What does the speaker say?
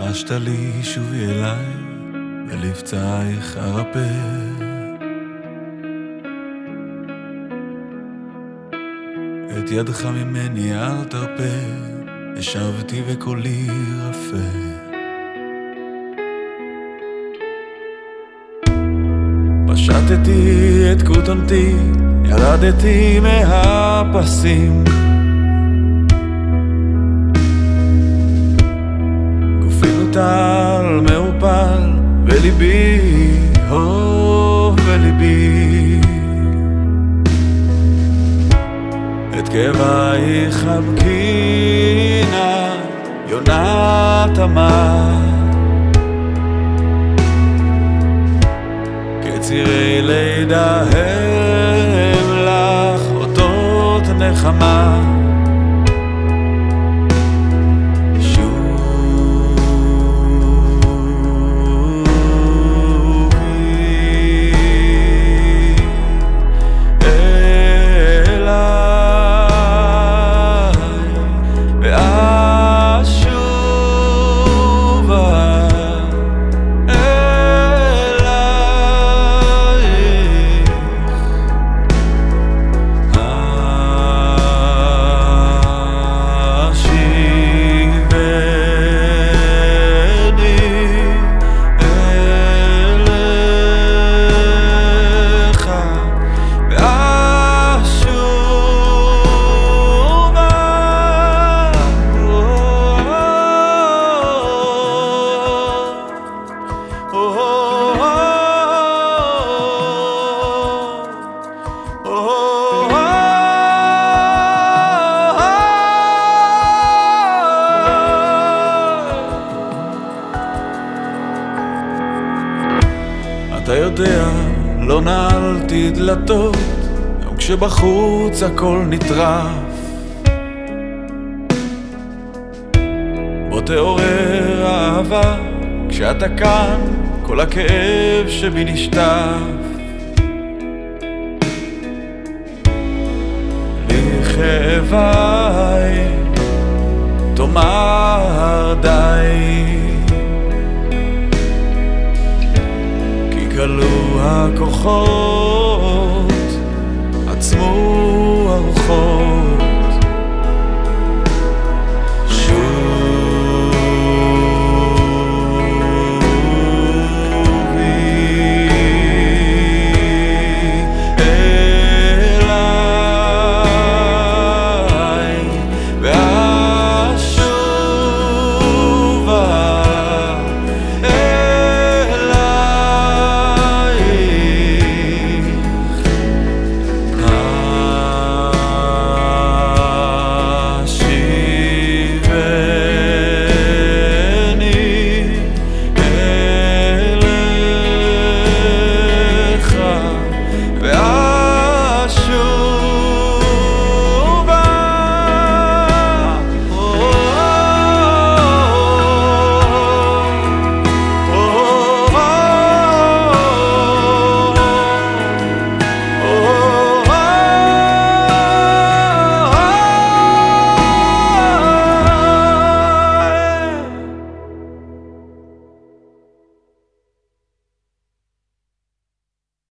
לחשת לי שובי אליי, ולפצעייך ארפא. את ידך ממני אל תרפה, השבתי וקולי רפה. פשטתי את כותנתי, ירדתי מהפסים. מוטל, מעופל, וליבי, הו, וליבי. את כאבייך חבקינה, יונת תמר. כצירי לידה הם לך אותות נחמה. אתה יודע, לא נעלתי דלתות, גם כשבחוץ הכל נטרף. בוא תעורר אהבה, כשאתה כאן, כל הכאב שבי נשטף. לכאביי תאמר די. כי כלו הכוחות עצמו הרוחות.